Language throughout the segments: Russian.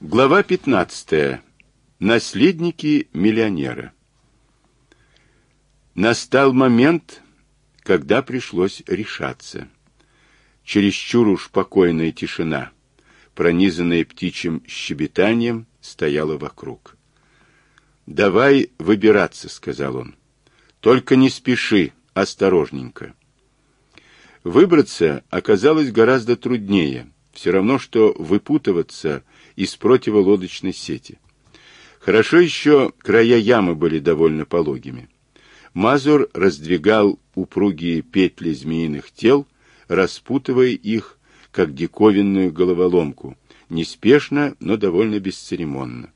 Глава 15. Наследники миллионера. Настал момент, когда пришлось решаться. Чересчур уж покойная тишина, пронизанная птичьим щебетанием, стояла вокруг. «Давай выбираться», — сказал он. «Только не спеши, осторожненько». Выбраться оказалось гораздо труднее, все равно, что выпутываться из противолодочной сети. Хорошо еще края ямы были довольно пологими. Мазур раздвигал упругие петли змеиных тел, распутывая их, как диковинную головоломку, неспешно, но довольно бесцеремонно.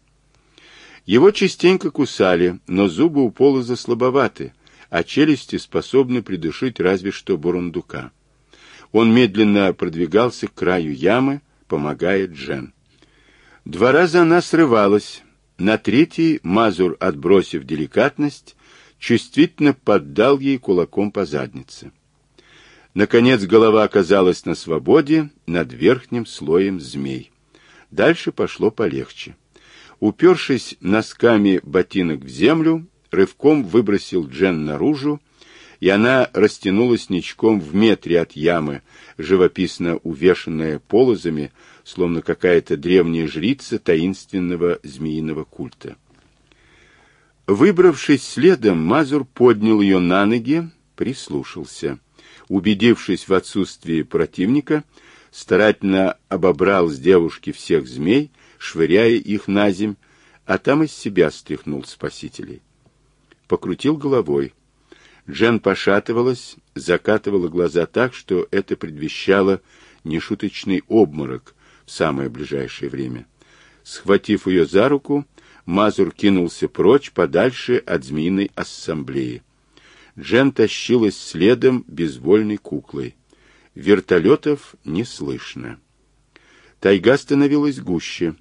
Его частенько кусали, но зубы у полоза слабоваты, а челюсти способны придушить разве что бурундука. Он медленно продвигался к краю ямы, помогая Джен. Два раза она срывалась. На третий Мазур, отбросив деликатность, чувствительно поддал ей кулаком по заднице. Наконец голова оказалась на свободе над верхним слоем змей. Дальше пошло полегче. Упершись носками ботинок в землю, рывком выбросил Джен наружу, и она растянулась ничком в метре от ямы, живописно увешанная полозами, словно какая-то древняя жрица таинственного змеиного культа. Выбравшись следом, Мазур поднял ее на ноги, прислушался. Убедившись в отсутствии противника, старательно обобрал с девушки всех змей, швыряя их на земь, а там из себя стряхнул спасителей. Покрутил головой. Джен пошатывалась, закатывала глаза так, что это предвещало нешуточный обморок самое ближайшее время. Схватив ее за руку, Мазур кинулся прочь, подальше от змеиной ассамблеи. Джен тащилась следом безвольной куклой. Вертолетов не слышно. Тайга становилась гуще.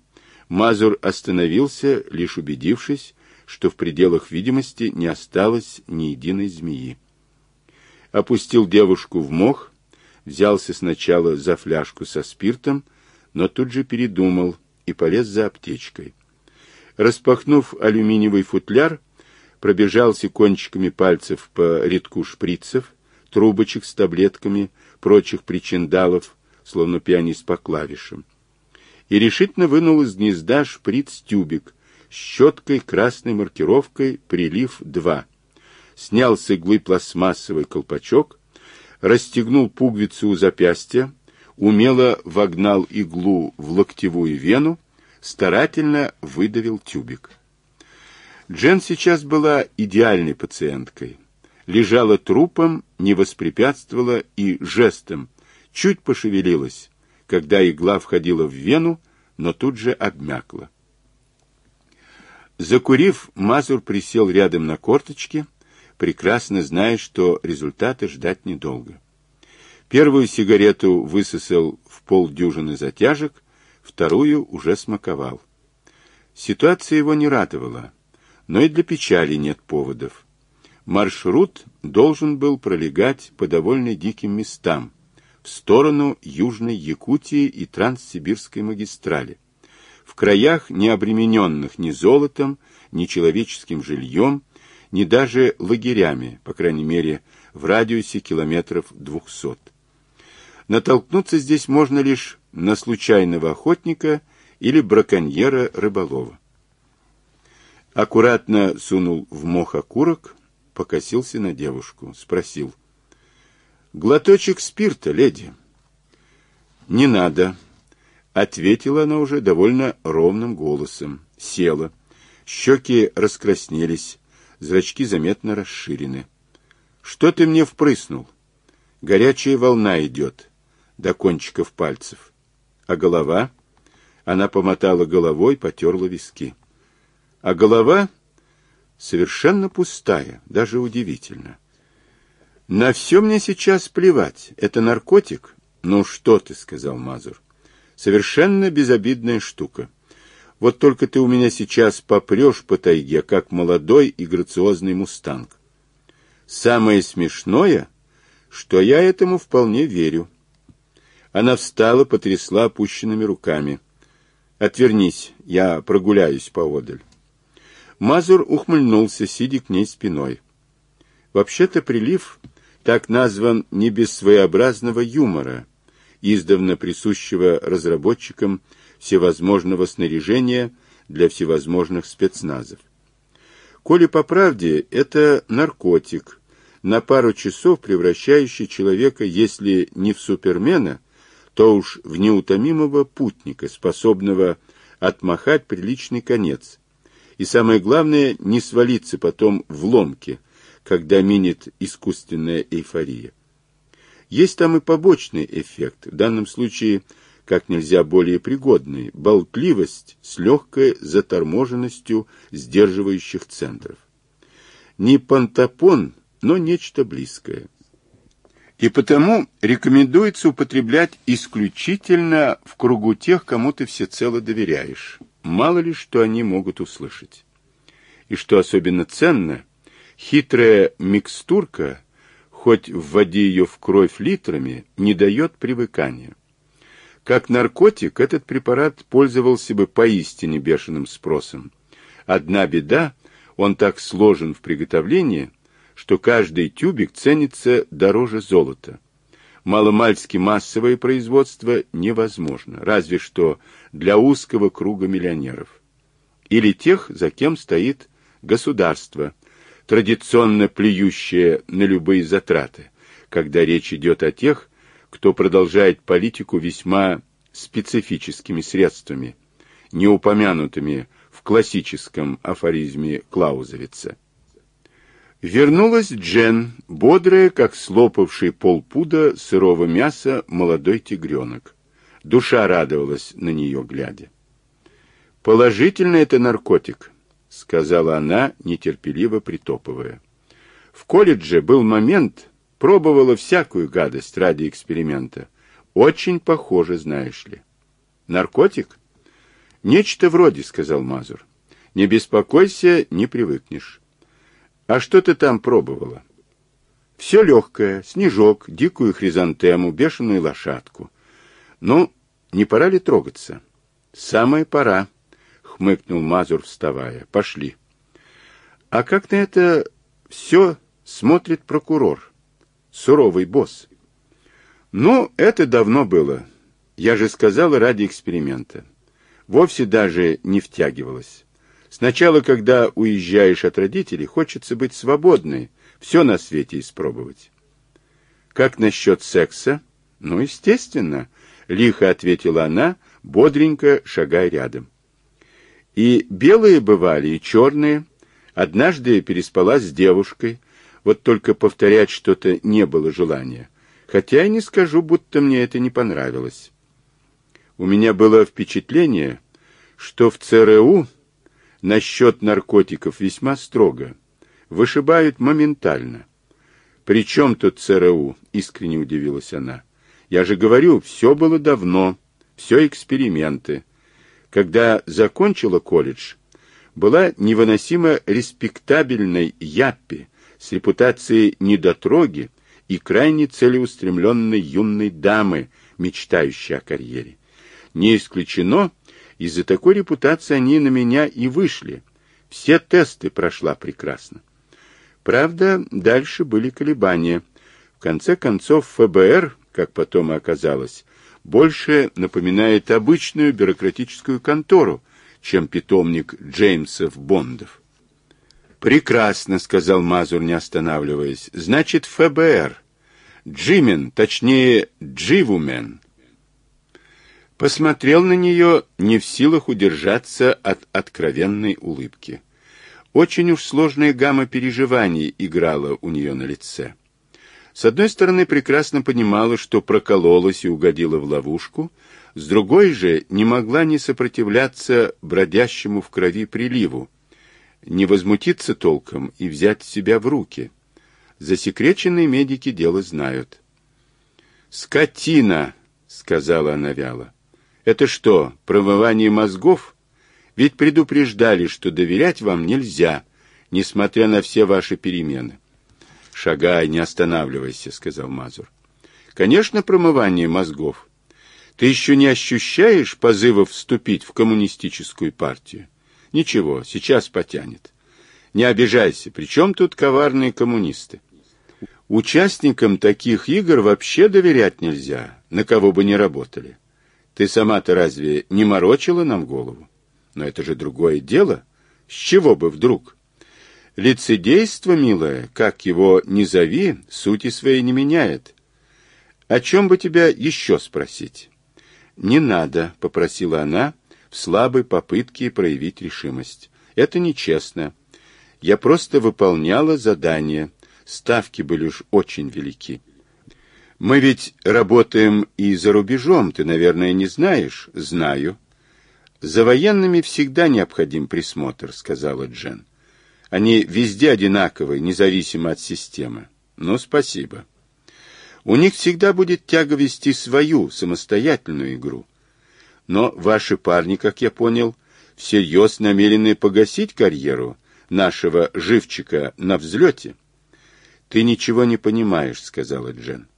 Мазур остановился, лишь убедившись, что в пределах видимости не осталось ни единой змеи. Опустил девушку в мох, взялся сначала за фляжку со спиртом, но тут же передумал и полез за аптечкой. Распахнув алюминиевый футляр, пробежался кончиками пальцев по редку шприцев, трубочек с таблетками, прочих причиндалов, словно пианист по клавишам, и решительно вынул из гнезда шприц-тюбик, щеткой красной маркировкой «Прилив-2». Снял с иглы пластмассовый колпачок, расстегнул пуговицу у запястья, умело вогнал иглу в локтевую вену, старательно выдавил тюбик. Джен сейчас была идеальной пациенткой. Лежала трупом, не воспрепятствовала и жестом, чуть пошевелилась, когда игла входила в вену, но тут же обмякла. Закурив, Мазур присел рядом на корточки, прекрасно зная, что результаты ждать недолго. Первую сигарету высосал в полдюжины затяжек, вторую уже смаковал. Ситуация его не радовала, но и для печали нет поводов. Маршрут должен был пролегать по довольно диким местам, в сторону Южной Якутии и Транссибирской магистрали в краях, не обремененных ни золотом, ни человеческим жильем, ни даже лагерями, по крайней мере, в радиусе километров двухсот. Натолкнуться здесь можно лишь на случайного охотника или браконьера-рыболова. Аккуратно сунул в мох окурок, покосился на девушку, спросил. «Глоточек спирта, леди?» «Не надо», Ответила она уже довольно ровным голосом. Села. Щеки раскраснелись, зрачки заметно расширены. «Что ты мне впрыснул?» Горячая волна идет до кончиков пальцев. А голова? Она помотала головой, потерла виски. А голова совершенно пустая, даже удивительно. На все мне сейчас плевать. Это наркотик? Ну что ты, сказал Мазур. Совершенно безобидная штука. Вот только ты у меня сейчас попрешь по тайге, как молодой и грациозный мустанг. Самое смешное, что я этому вполне верю. Она встала, потрясла опущенными руками. Отвернись, я прогуляюсь поодаль. Мазур ухмыльнулся, сидя к ней спиной. Вообще-то прилив так назван не без своеобразного юмора, издавна присущего разработчикам всевозможного снаряжения для всевозможных спецназов. Коли по правде, это наркотик, на пару часов превращающий человека, если не в супермена, то уж в неутомимого путника, способного отмахать приличный конец. И самое главное, не свалиться потом в ломке, когда минет искусственная эйфория. Есть там и побочный эффект, в данном случае как нельзя более пригодный, болтливость с легкой заторможенностью сдерживающих центров. Не пантопон, но нечто близкое. И потому рекомендуется употреблять исключительно в кругу тех, кому ты всецело доверяешь. Мало ли, что они могут услышать. И что особенно ценно, хитрая микстурка, хоть вводи ее в кровь литрами, не дает привыкания. Как наркотик этот препарат пользовался бы поистине бешеным спросом. Одна беда, он так сложен в приготовлении, что каждый тюбик ценится дороже золота. Маломальски массовое производство невозможно, разве что для узкого круга миллионеров. Или тех, за кем стоит государство, традиционно плюющее на любые затраты, когда речь идет о тех, кто продолжает политику весьма специфическими средствами, не упомянутыми в классическом афоризме Клаузовица. Вернулась Джен, бодрая, как слопавший полпуда сырого мяса молодой тигренок. Душа радовалась на нее, глядя. «Положительно это наркотик», — сказала она, нетерпеливо притопывая. «В колледже был момент, пробовала всякую гадость ради эксперимента. Очень похоже, знаешь ли». «Наркотик?» «Нечто вроде», — сказал Мазур. «Не беспокойся, не привыкнешь». А что ты там пробовала? Все легкое, снежок, дикую хризантему, бешеную лошадку. Ну, не пора ли трогаться? Самая пора, хмыкнул Мазур, вставая. Пошли. А как на это все смотрит прокурор? Суровый босс. Ну, это давно было. Я же сказала ради эксперимента. Вовсе даже не втягивалась. Сначала, когда уезжаешь от родителей, хочется быть свободной, все на свете испробовать. Как насчет секса? Ну, естественно, лихо ответила она, бодренько шагая рядом. И белые бывали, и черные. Однажды переспала с девушкой, вот только повторять что-то не было желания. Хотя и не скажу, будто мне это не понравилось. У меня было впечатление, что в ЦРУ насчет наркотиков весьма строго. Вышибают моментально. «При чем тут ЦРУ?» — искренне удивилась она. «Я же говорю, все было давно, все эксперименты. Когда закончила колледж, была невыносимо респектабельной Яппи с репутацией недотроги и крайне целеустремленной юной дамы, мечтающей о карьере. Не исключено, из-за такой репутации они на меня и вышли. Все тесты прошла прекрасно. Правда, дальше были колебания. В конце концов, ФБР, как потом и оказалось, больше напоминает обычную бюрократическую контору, чем питомник Джеймсов Бондов. «Прекрасно», — сказал Мазур, не останавливаясь. «Значит, ФБР. Джимен, точнее, Дживумен посмотрел на нее, не в силах удержаться от откровенной улыбки. Очень уж сложная гамма переживаний играла у нее на лице. С одной стороны, прекрасно понимала, что прокололась и угодила в ловушку, с другой же не могла не сопротивляться бродящему в крови приливу, не возмутиться толком и взять себя в руки. Засекреченные медики дело знают. «Скотина!» — сказала она вяло. Это что, промывание мозгов? Ведь предупреждали, что доверять вам нельзя, несмотря на все ваши перемены. Шагай, не останавливайся, сказал Мазур. Конечно, промывание мозгов. Ты еще не ощущаешь позывов вступить в коммунистическую партию? Ничего, сейчас потянет. Не обижайся, при чем тут коварные коммунисты? Участникам таких игр вообще доверять нельзя, на кого бы ни работали. Ты сама-то разве не морочила нам голову? Но это же другое дело. С чего бы вдруг? Лицедейство, милая, как его ни зови, сути своей не меняет. О чем бы тебя еще спросить? Не надо, попросила она в слабой попытке проявить решимость. Это нечестно. Я просто выполняла задание. Ставки были уж очень велики. Мы ведь работаем и за рубежом, ты, наверное, не знаешь? Знаю. За военными всегда необходим присмотр, сказала Джен. Они везде одинаковые, независимо от системы. Ну, спасибо. У них всегда будет тяга вести свою, самостоятельную игру. Но ваши парни, как я понял, всерьез намерены погасить карьеру нашего живчика на взлете. Ты ничего не понимаешь, сказала Джен.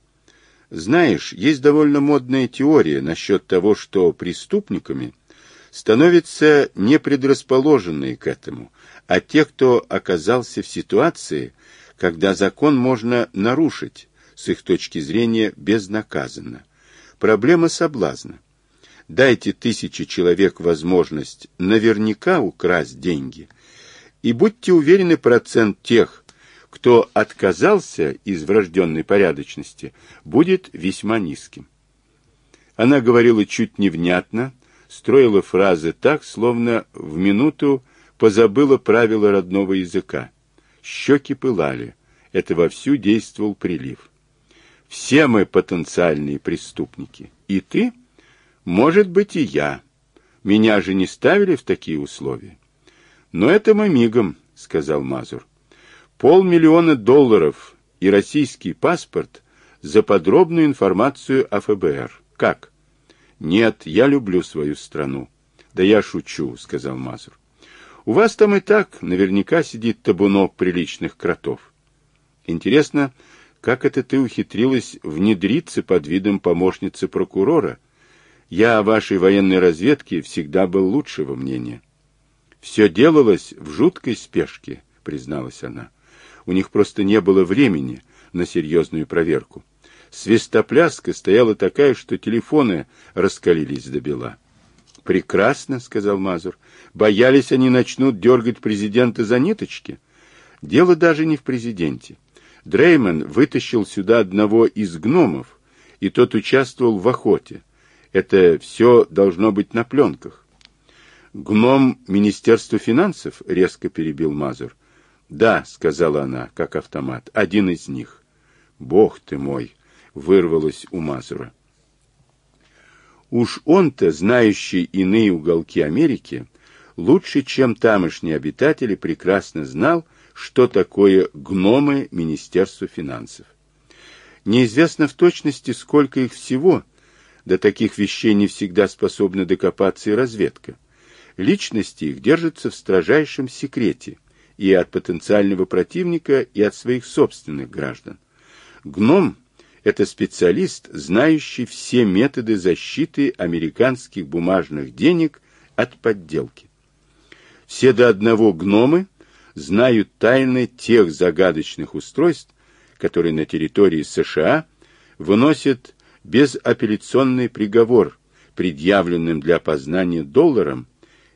Знаешь, есть довольно модная теория насчет того, что преступниками становятся непредрасположенные к этому, а те, кто оказался в ситуации, когда закон можно нарушить, с их точки зрения, безнаказанно. Проблема соблазна. Дайте тысяче человек возможность наверняка украсть деньги, и будьте уверены, процент тех, кто отказался из врожденной порядочности, будет весьма низким. Она говорила чуть невнятно, строила фразы так, словно в минуту позабыла правила родного языка. Щеки пылали. Это вовсю действовал прилив. Все мы потенциальные преступники. И ты? Может быть, и я. Меня же не ставили в такие условия. Но это мы мигом, сказал Мазур. Полмиллиона долларов и российский паспорт за подробную информацию о ФБР. Как? Нет, я люблю свою страну. Да я шучу, сказал Мазур. У вас там и так наверняка сидит табунок приличных кротов. Интересно, как это ты ухитрилась внедриться под видом помощницы прокурора? Я о вашей военной разведке всегда был лучшего мнения. Все делалось в жуткой спешке, призналась она. У них просто не было времени на серьезную проверку. Свистопляска стояла такая, что телефоны раскалились до бела. «Прекрасно», — сказал Мазур. «Боялись, они начнут дергать президента за ниточки?» «Дело даже не в президенте. Дрейман вытащил сюда одного из гномов, и тот участвовал в охоте. Это все должно быть на пленках». «Гном Министерства финансов?» — резко перебил Мазур. «Да», — сказала она, как автомат, — «один из них». «Бог ты мой!» — вырвалось у Мазура. Уж он-то, знающий иные уголки Америки, лучше, чем тамошние обитатели, прекрасно знал, что такое гномы Министерства финансов. Неизвестно в точности, сколько их всего, до таких вещей не всегда способна докопаться и разведка. Личности их держатся в строжайшем секрете и от потенциального противника, и от своих собственных граждан. Гном это специалист, знающий все методы защиты американских бумажных денег от подделки. Все до одного гномы знают тайны тех загадочных устройств, которые на территории США выносят безапелляционный приговор, предъявленным для опознания долларом,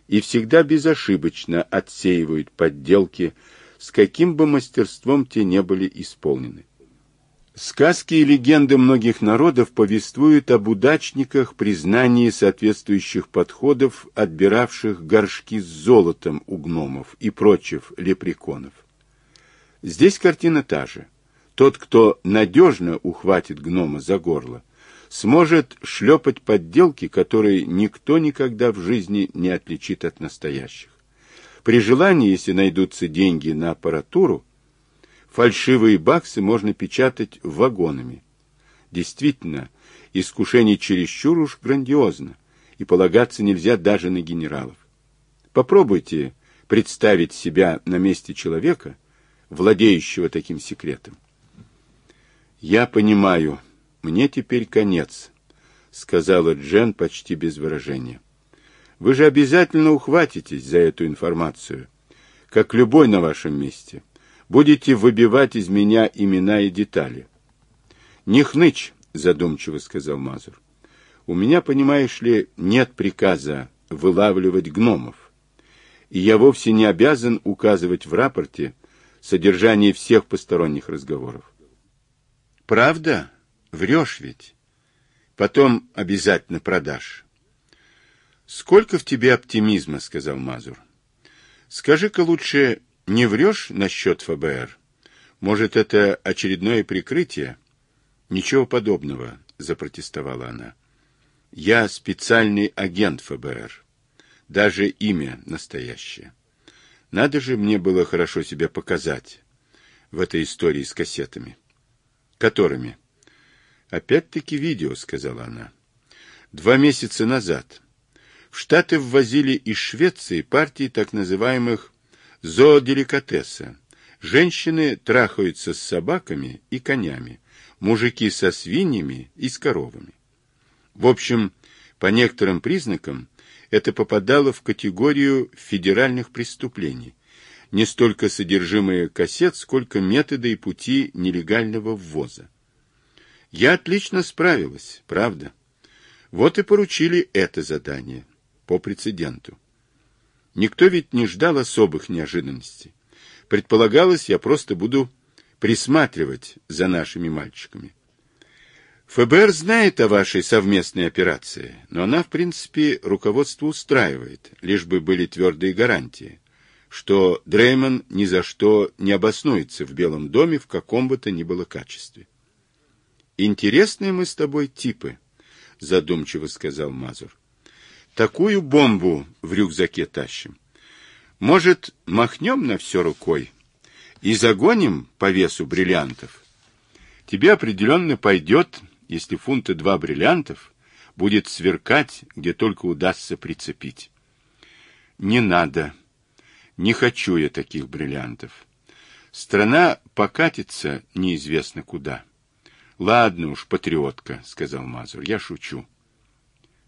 и всегда безошибочно отсеивают подделки, с каким бы мастерством те не были исполнены. Сказки и легенды многих народов повествуют об удачниках, признании соответствующих подходов, отбиравших горшки с золотом у гномов и прочих лепреконов. Здесь картина та же. Тот, кто надежно ухватит гнома за горло, сможет шлепать подделки, которые никто никогда в жизни не отличит от настоящих. При желании, если найдутся деньги на аппаратуру, Фальшивые баксы можно печатать вагонами. Действительно, искушение чересчур уж грандиозно, и полагаться нельзя даже на генералов. Попробуйте представить себя на месте человека, владеющего таким секретом. Я понимаю, мне теперь конец. сказала Джен почти без выражения. Вы же обязательно ухватитесь за эту информацию, как любой на вашем месте. Будете выбивать из меня имена и детали. Не хнычь, задумчиво сказал Мазур. У меня, понимаешь ли, нет приказа вылавливать гномов. И я вовсе не обязан указывать в рапорте содержание всех посторонних разговоров. Правда? Врешь ведь. Потом обязательно продашь. Сколько в тебе оптимизма, сказал Мазур. Скажи-ка лучше, не врешь насчет ФБР? Может, это очередное прикрытие? Ничего подобного, запротестовала она. Я специальный агент ФБР. Даже имя настоящее. Надо же мне было хорошо себя показать в этой истории с кассетами. Которыми? Опять-таки видео, сказала она. Два месяца назад в Штаты ввозили из Швеции партии так называемых зооделикатеса. Женщины трахаются с собаками и конями, мужики со свиньями и с коровами. В общем, по некоторым признакам это попадало в категорию федеральных преступлений. Не столько содержимое кассет, сколько методы и пути нелегального ввоза. Я отлично справилась, правда. Вот и поручили это задание по прецеденту. Никто ведь не ждал особых неожиданностей. Предполагалось, я просто буду присматривать за нашими мальчиками. ФБР знает о вашей совместной операции, но она, в принципе, руководство устраивает, лишь бы были твердые гарантии, что Дреймон ни за что не обоснуется в Белом доме в каком бы то ни было качестве. «Интересные мы с тобой типы», — задумчиво сказал Мазур. «Такую бомбу в рюкзаке тащим. Может, махнем на все рукой и загоним по весу бриллиантов? Тебе определенно пойдет если фунта два бриллиантов будет сверкать, где только удастся прицепить. Не надо. Не хочу я таких бриллиантов. Страна покатится неизвестно куда. Ладно уж, патриотка, сказал Мазур, я шучу.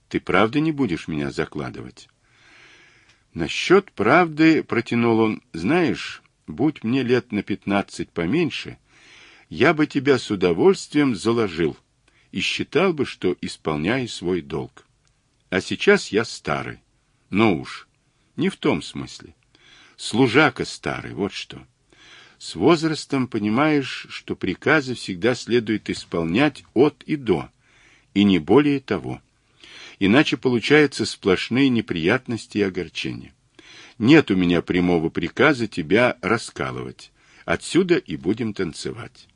Ты правда не будешь меня закладывать? Насчет правды, протянул он, знаешь, будь мне лет на пятнадцать поменьше, я бы тебя с удовольствием заложил и считал бы, что исполняю свой долг. А сейчас я старый. Ну уж, не в том смысле. Служака старый, вот что. С возрастом понимаешь, что приказы всегда следует исполнять от и до, и не более того. Иначе получаются сплошные неприятности и огорчения. Нет у меня прямого приказа тебя раскалывать. Отсюда и будем танцевать.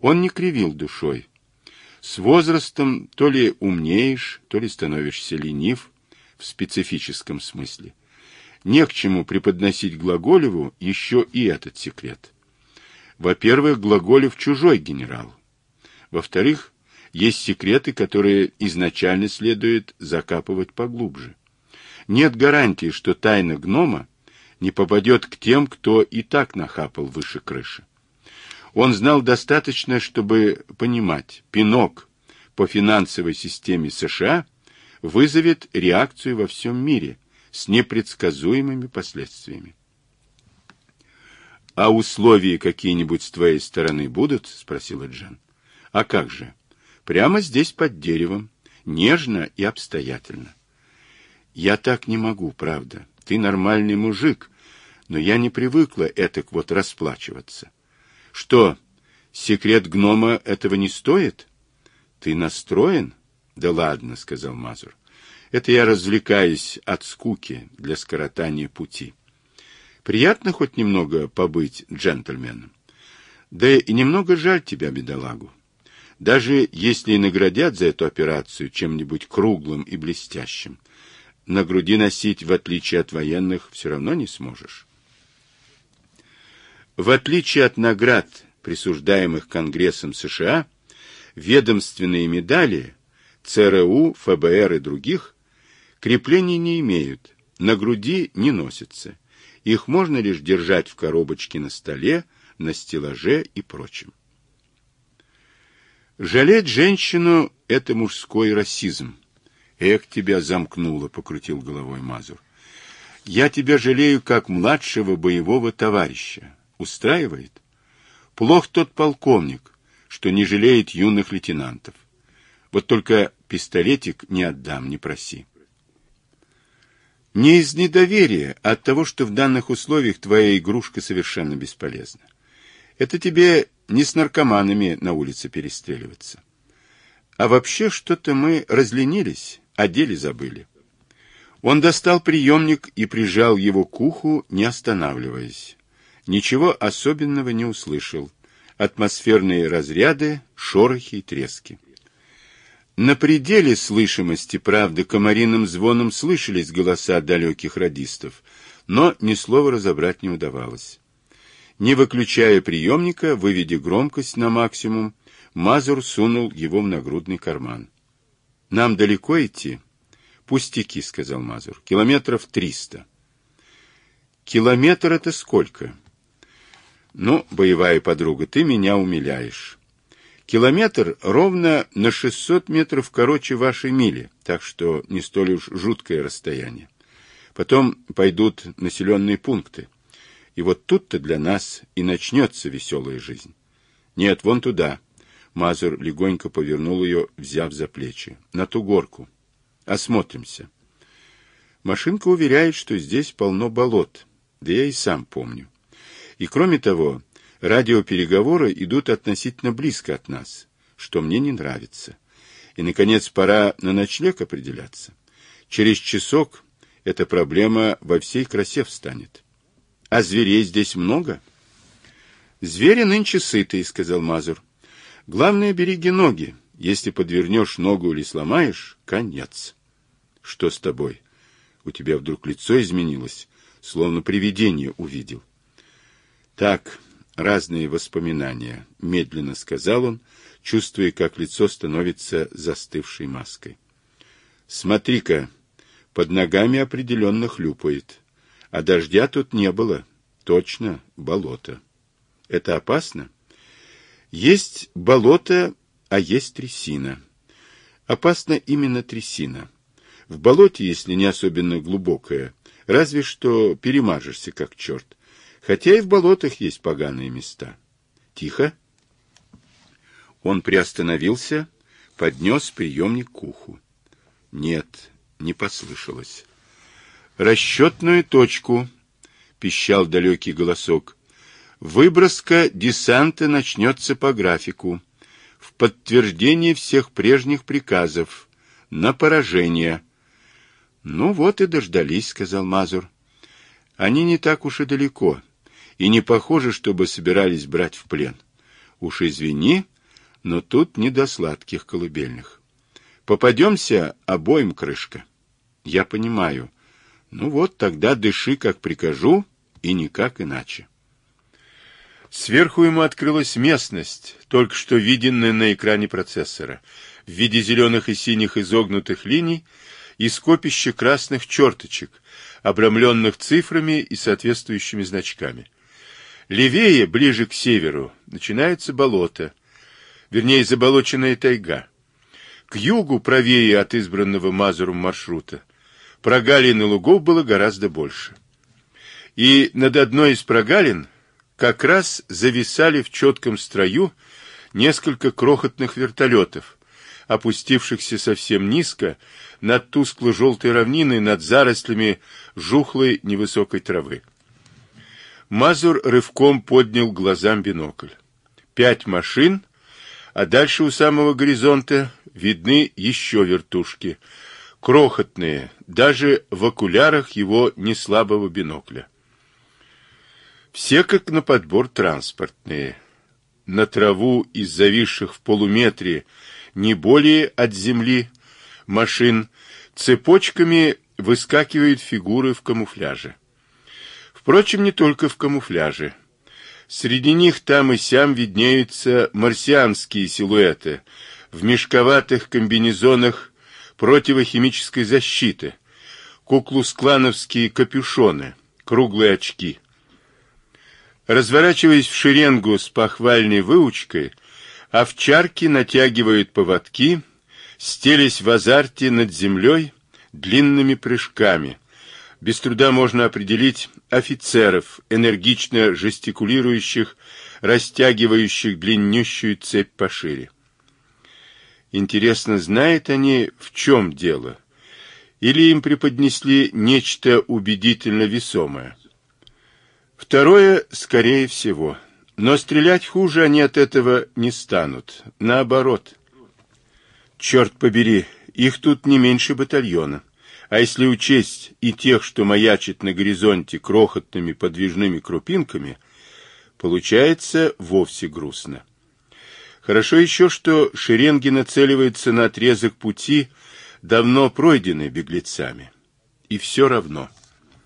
Он не кривил душой, с возрастом то ли умнеешь, то ли становишься ленив в специфическом смысле. Не к чему преподносить Глаголеву еще и этот секрет. Во-первых, Глаголев чужой генерал. Во-вторых, есть секреты, которые изначально следует закапывать поглубже. Нет гарантии, что тайна гнома не попадет к тем, кто и так нахапал выше крыши. Он знал достаточно, чтобы понимать, пинок по финансовой системе США вызовет реакцию во всем мире с непредсказуемыми последствиями. «А условия какие-нибудь с твоей стороны будут?» — спросила Джан. «А как же? Прямо здесь под деревом, нежно и обстоятельно». «Я так не могу, правда. Ты нормальный мужик, но я не привыкла этак вот расплачиваться». Что, секрет гнома этого не стоит? Ты настроен? Да ладно, сказал Мазур. Это я развлекаюсь от скуки для скоротания пути. Приятно хоть немного побыть джентльменом. Да и немного жаль тебя, бедолагу. Даже если и наградят за эту операцию чем-нибудь круглым и блестящим, на груди носить, в отличие от военных, все равно не сможешь. В отличие от наград, присуждаемых Конгрессом США, ведомственные медали ЦРУ, ФБР и других креплений не имеют, на груди не носятся. Их можно лишь держать в коробочке на столе, на стеллаже и прочем. Жалеть женщину — это мужской расизм. Эх, тебя замкнуло, — покрутил головой Мазур. Я тебя жалею как младшего боевого товарища. Устраивает? Плох тот полковник, что не жалеет юных лейтенантов. Вот только пистолетик не отдам, не проси. Не из недоверия, а от того, что в данных условиях твоя игрушка совершенно бесполезна. Это тебе не с наркоманами на улице перестреливаться. А вообще что-то мы разленились, о деле забыли. Он достал приемник и прижал его к уху, не останавливаясь. Ничего особенного не услышал. Атмосферные разряды, шорохи и трески. На пределе слышимости, правда, комариным звоном слышались голоса далеких радистов, но ни слова разобрать не удавалось. Не выключая приемника, выведя громкость на максимум, Мазур сунул его в нагрудный карман. «Нам далеко идти?» «Пустяки», — сказал Мазур. «Километров триста». «Километр — это сколько?» «Ну, боевая подруга, ты меня умиляешь». Километр ровно на 600 метров короче вашей мили, так что не столь уж жуткое расстояние. Потом пойдут населенные пункты. И вот тут-то для нас и начнется веселая жизнь. Нет, вон туда. Мазур легонько повернул ее, взяв за плечи. На ту горку. Осмотримся. Машинка уверяет, что здесь полно болот. Да я и сам помню. И кроме того, Радиопереговоры идут относительно близко от нас, что мне не нравится. И, наконец, пора на ночлег определяться. Через часок эта проблема во всей красе встанет. А зверей здесь много? Звери нынче сытые, сказал Мазур. Главное, береги ноги. Если подвернешь ногу или сломаешь, конец. Что с тобой? У тебя вдруг лицо изменилось, словно привидение увидел. Так, разные воспоминания, медленно сказал он, чувствуя, как лицо становится застывшей маской. Смотри-ка, под ногами определенно хлюпает, а дождя тут не было. Точно, болото. Это опасно? Есть болото, а есть трясина. Опасна именно трясина. В болоте, если не особенно глубокое, разве что перемажешься как черт. Хотя и в болотах есть поганые места. Тихо. Он приостановился, поднес приемник к уху. Нет, не послышалось. Расчетную точку, пищал далекий голосок. Выброска десанта начнется по графику. В подтверждение всех прежних приказов. На поражение. Ну вот и дождались, сказал Мазур. Они не так уж и далеко и не похоже, чтобы собирались брать в плен. Уж извини, но тут не до сладких колыбельных. Попадемся обоим крышка. Я понимаю. Ну вот, тогда дыши, как прикажу, и никак иначе. Сверху ему открылась местность, только что виденная на экране процессора, в виде зеленых и синих изогнутых линий и скопища красных черточек, обрамленных цифрами и соответствующими значками. Левее, ближе к северу, начинается болото, вернее, заболоченная тайга. К югу, правее от избранного Мазуром маршрута, прогалин и лугов было гораздо больше. И над одной из прогалин как раз зависали в четком строю несколько крохотных вертолетов, опустившихся совсем низко над тускло-желтой равниной над зарослями жухлой невысокой травы. Мазур рывком поднял глазам бинокль. Пять машин, а дальше у самого горизонта видны еще вертушки, крохотные, даже в окулярах его неслабого бинокля. Все как на подбор транспортные. На траву из зависших в полуметре не более от земли машин цепочками выскакивают фигуры в камуфляже. Впрочем, не только в камуфляже. Среди них там и сям виднеются марсианские силуэты в мешковатых комбинезонах противохимической защиты, куклус-клановские капюшоны, круглые очки. Разворачиваясь в шеренгу с похвальной выучкой, Овчарки натягивают поводки, стелись в азарте над землей длинными прыжками. Без труда можно определить офицеров, энергично жестикулирующих, растягивающих длиннющую цепь пошире. Интересно, знают они, в чем дело? Или им преподнесли нечто убедительно весомое? Второе, скорее всего. Но стрелять хуже они от этого не станут. Наоборот. Черт побери, их тут не меньше батальона. А если учесть и тех, что маячат на горизонте крохотными подвижными крупинками, получается вовсе грустно. Хорошо еще, что шеренги нацеливаются на отрезок пути, давно пройденный беглецами. И все равно...